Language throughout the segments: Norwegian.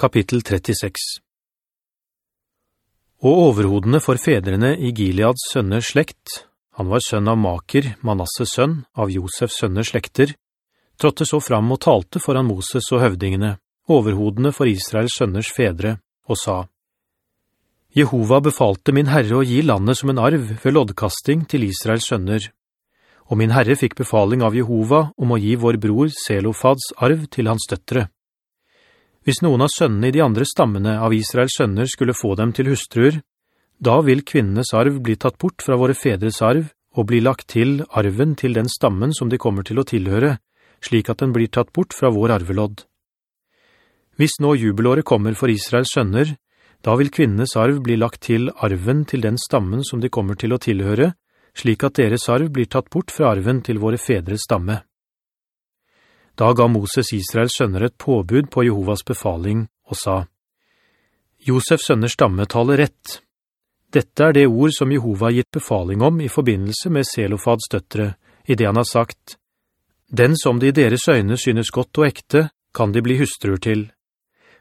Kapittel 36 Og overhodene for fedrene i Gileads sønners slekt, han var sønn av Maker, Manasses sønn, av Josefs sønners slekter, trådte så fram og talte foran Moses og høvdingene, overhodene for Israels sønners fedre, og sa, Jehova befalte min herre å gi landet som en arv ved loddkasting til Israels sønner, og min herre fikk befaling av Jehova om å gi vår bror Selofads arv til hans døttere. Hvis noen av sønnene i de andre stammene av Israels sønner skulle få dem til hustruer, da vil kvinnenes arv bli tatt bort fra våre fedres arv og bli lagt til arven til den stammen som de kommer til å tilhøre, slik at den blir tatt bort fra vår arvelodd. Hvis nå jubelåret kommer for Israels sønner, da vil kvinnenes arv bli lagt til arven til den stammen som de kommer til å tilhøre, slik at deres arv blir tatt bort fra arven til våre fedres stamme. Da ga Moses Israels sønner et påbud på Jehovas befaling og sa, Josefs sønners stamme taler rett. Dette er det ord som Jehova har gitt befaling om i forbindelse med Selofads døttere, i det han har sagt, «Den som de i deres øyne synes godt og ekte, kan de bli hustruer til.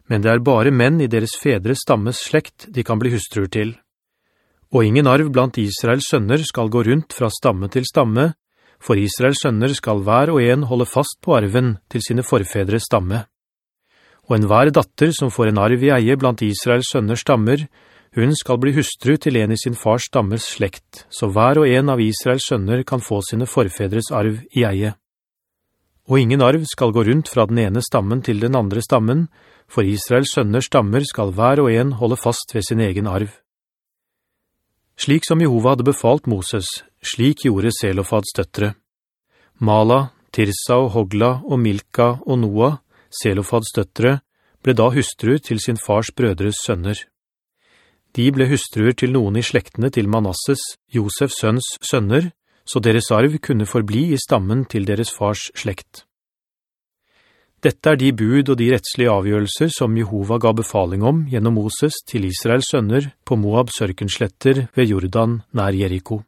Men det er bare menn i deres fedre stammes slekt de kan bli hustruer til. Og ingen arv blant Israels sønner skal gå rundt fra stamme til stamme, for Israels sønner skal hver og en holde fast på arven til sine forfedres stamme. Og en hver datter som får en arv i eie blant Israels sønners stammer, hun skal bli hustru til en i sin fars stammers slekt, så hver og en av Israels sønner kan få sine forfedres arv i eie. Og ingen arv skal gå rundt fra den ene stammen til den andre stammen, for Israels sønners stammer skal hver og en holde fast ved sin egen arv. Slik som Jehova hadde befalt Moses, slik gjorde Selofads døttere. Mala, Tirsa og Hogla og Milka og Noah, Selofads døttere, ble da hustru til sin fars brødres sønner. De ble hustruer til noen i slektene til Manasses, Josefs sønns sønner, så deres arv kunne forbli i stammen til deres fars slekt. Dette er de bud og de rettslige avgjørelser som Jehova ga befaling om gjennom Moses til Israels sønner på Moab sørkensletter ved Jordan nær Jericho.